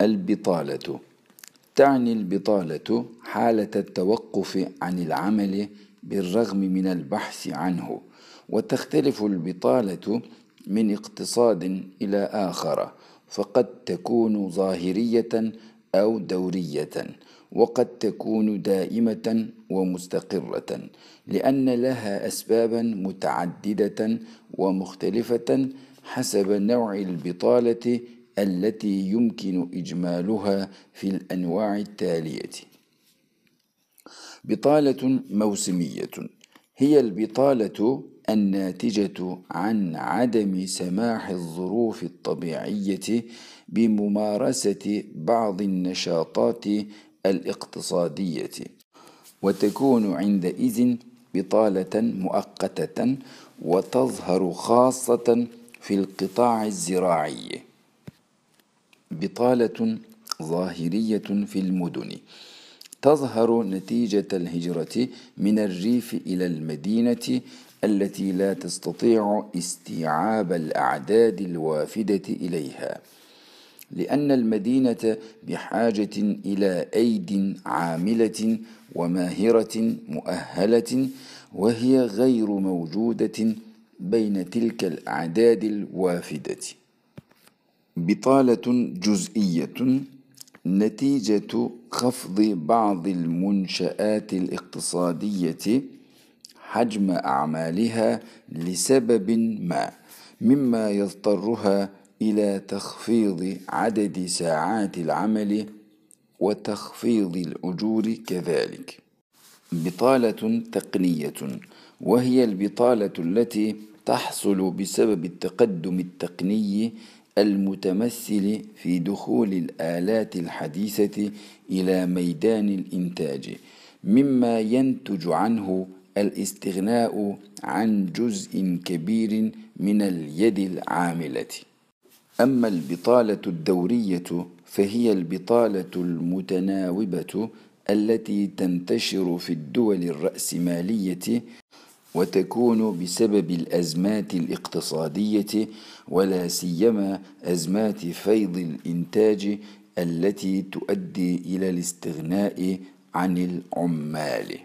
البطالة. تعني البطالة حالة التوقف عن العمل بالرغم من البحث عنه وتختلف البطالة من اقتصاد إلى آخر فقد تكون ظاهرية أو دورية وقد تكون دائمة ومستقرة لأن لها أسبابا متعددة ومختلفة حسب نوع البطالة التي يمكن إجمالها في الأنواع التالية. بطالة موسمية. هي البطالة الناتجة عن عدم سماح الظروف الطبيعية بممارسة بعض النشاطات الاقتصادية. وتكون عندئذ بطالة مؤقتة وتظهر خاصة في القطاع الزراعي. بطالة ظاهرية في المدن. تظهر نتيجة الهجرة من الريف إلى المدينة التي لا تستطيع استيعاب الأعداد الوافدة إليها. لأن المدينة بحاجة إلى أيد عاملة وماهرة مؤهلة وهي غير موجودة بين تلك الأعداد الوافدة. بطالة جزئية نتيجة خفض بعض المنشآت الاقتصادية حجم أعمالها لسبب ما مما يضطرها إلى تخفيض عدد ساعات العمل وتخفيض الأجور كذلك. بطالة تقنية وهي البطالة التي تحصل بسبب التقدم التقني المتمثل في دخول الآلات الحديثة إلى ميدان الإنتاج مما ينتج عنه الاستغناء عن جزء كبير من اليد العاملة. أما البطالة الدورية فهي البطالة المتناوبة التي تنتشر في الدول الرأسمالية وتكون بسبب الأزمات الاقتصادية ولا سيما أزمات فيض الإنتاج التي تؤدي إلى الاستغناء عن العمال.